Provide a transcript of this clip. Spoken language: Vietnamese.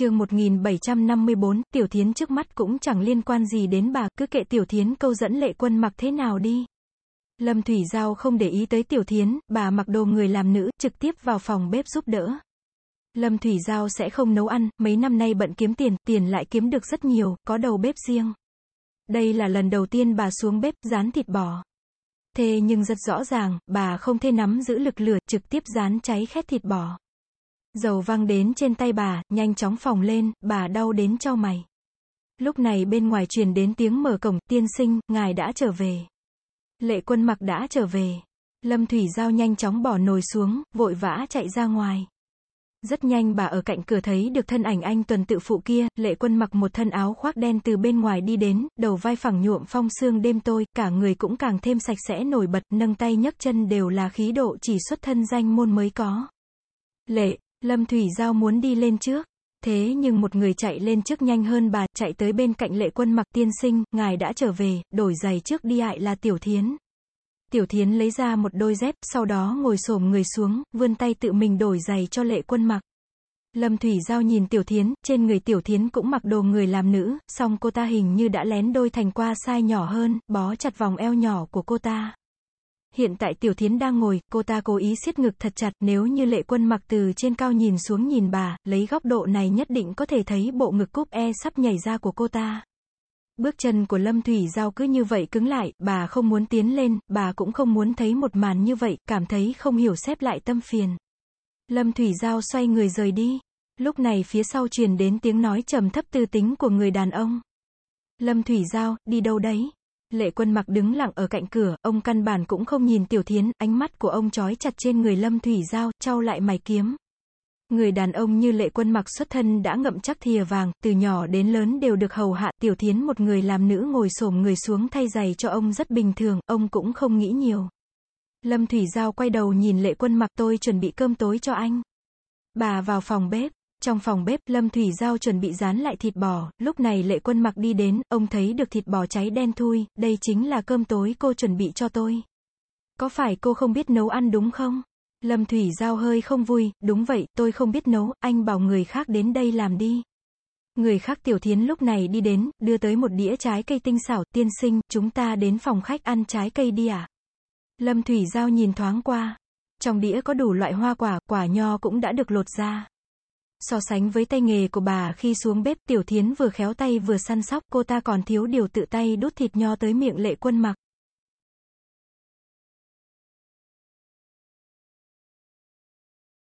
chương 1754, Tiểu Thiến trước mắt cũng chẳng liên quan gì đến bà, cứ kệ Tiểu Thiến câu dẫn lệ quân mặc thế nào đi. Lâm Thủy Giao không để ý tới Tiểu Thiến, bà mặc đồ người làm nữ, trực tiếp vào phòng bếp giúp đỡ. Lâm Thủy Giao sẽ không nấu ăn, mấy năm nay bận kiếm tiền, tiền lại kiếm được rất nhiều, có đầu bếp riêng. Đây là lần đầu tiên bà xuống bếp, rán thịt bò. Thế nhưng rất rõ ràng, bà không thể nắm giữ lực lửa, trực tiếp rán cháy khét thịt bò. Dầu văng đến trên tay bà, nhanh chóng phòng lên, bà đau đến cho mày. Lúc này bên ngoài truyền đến tiếng mở cổng, tiên sinh, ngài đã trở về. Lệ quân mặc đã trở về. Lâm Thủy Giao nhanh chóng bỏ nồi xuống, vội vã chạy ra ngoài. Rất nhanh bà ở cạnh cửa thấy được thân ảnh anh tuần tự phụ kia, lệ quân mặc một thân áo khoác đen từ bên ngoài đi đến, đầu vai phẳng nhuộm phong sương đêm tôi, cả người cũng càng thêm sạch sẽ nổi bật, nâng tay nhấc chân đều là khí độ chỉ xuất thân danh môn mới có. Lệ, Lâm Thủy Giao muốn đi lên trước. Thế nhưng một người chạy lên trước nhanh hơn bà, chạy tới bên cạnh lệ quân mặc tiên sinh, ngài đã trở về, đổi giày trước đi hại là tiểu thiến. Tiểu thiến lấy ra một đôi dép, sau đó ngồi xổm người xuống, vươn tay tự mình đổi giày cho lệ quân mặc. Lâm Thủy Giao nhìn Tiểu Thiến, trên người Tiểu Thiến cũng mặc đồ người làm nữ, song cô ta hình như đã lén đôi thành qua sai nhỏ hơn, bó chặt vòng eo nhỏ của cô ta. Hiện tại Tiểu Thiến đang ngồi, cô ta cố ý siết ngực thật chặt, nếu như lệ quân mặc từ trên cao nhìn xuống nhìn bà, lấy góc độ này nhất định có thể thấy bộ ngực cúp e sắp nhảy ra của cô ta. Bước chân của Lâm Thủy Giao cứ như vậy cứng lại, bà không muốn tiến lên, bà cũng không muốn thấy một màn như vậy, cảm thấy không hiểu xếp lại tâm phiền. Lâm Thủy Giao xoay người rời đi. Lúc này phía sau truyền đến tiếng nói trầm thấp tư tính của người đàn ông. Lâm Thủy Giao, đi đâu đấy? Lệ quân mặc đứng lặng ở cạnh cửa, ông căn bản cũng không nhìn tiểu thiến, ánh mắt của ông trói chặt trên người Lâm Thủy Giao, trao lại mày kiếm. Người đàn ông như lệ quân mặc xuất thân đã ngậm chắc thìa vàng, từ nhỏ đến lớn đều được hầu hạ, tiểu thiến một người làm nữ ngồi xổm người xuống thay giày cho ông rất bình thường, ông cũng không nghĩ nhiều. Lâm Thủy Giao quay đầu nhìn lệ quân mặc tôi chuẩn bị cơm tối cho anh. Bà vào phòng bếp. Trong phòng bếp, Lâm Thủy Giao chuẩn bị dán lại thịt bò, lúc này lệ quân mặc đi đến, ông thấy được thịt bò cháy đen thui, đây chính là cơm tối cô chuẩn bị cho tôi. Có phải cô không biết nấu ăn đúng không? Lâm Thủy Giao hơi không vui, đúng vậy, tôi không biết nấu, anh bảo người khác đến đây làm đi. Người khác tiểu thiến lúc này đi đến, đưa tới một đĩa trái cây tinh xảo, tiên sinh, chúng ta đến phòng khách ăn trái cây đi à? Lâm Thủy Giao nhìn thoáng qua. Trong đĩa có đủ loại hoa quả, quả nho cũng đã được lột ra. So sánh với tay nghề của bà khi xuống bếp, tiểu thiến vừa khéo tay vừa săn sóc, cô ta còn thiếu điều tự tay đút thịt nho tới miệng lệ quân mặc.